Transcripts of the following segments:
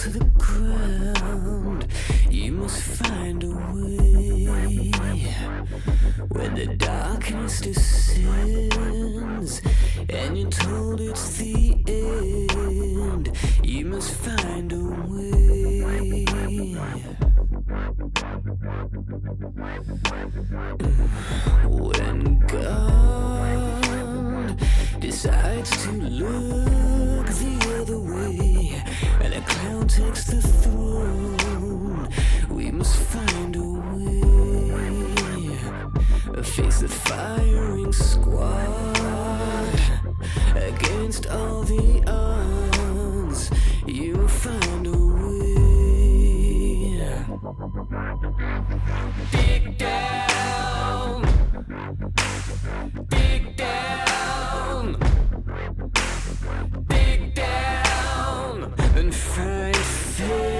to the ground, you must find a way. When the darkness descends and you're told it's the end, you must find a way. Mm. When God decides to look the other way and a clown takes the throne, we must Face the firing squad against all the odds. You find a way. Dig down. Dig down. Dig down and find faith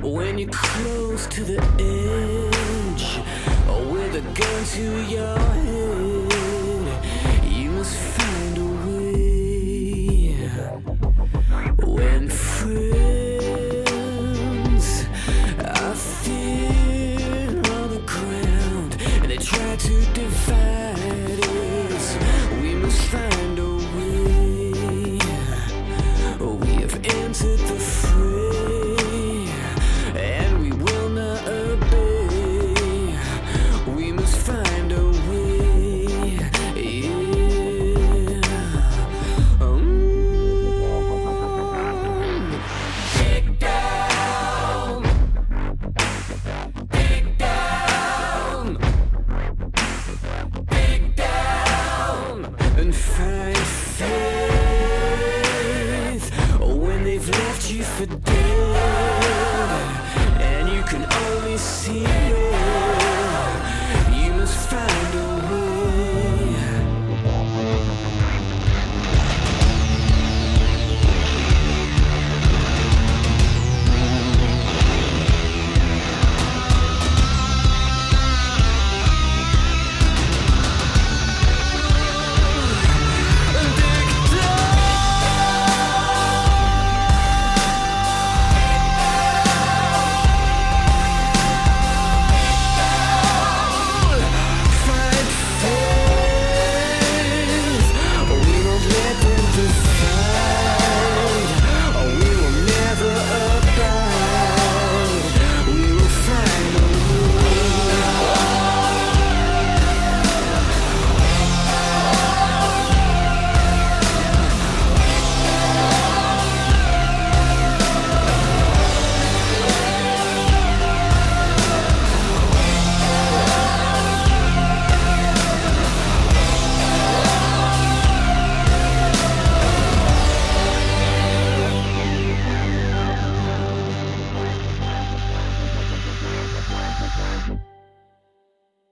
when you're close to the with gun to your head. You must find a way when friends are thin on the ground and they try to divide. could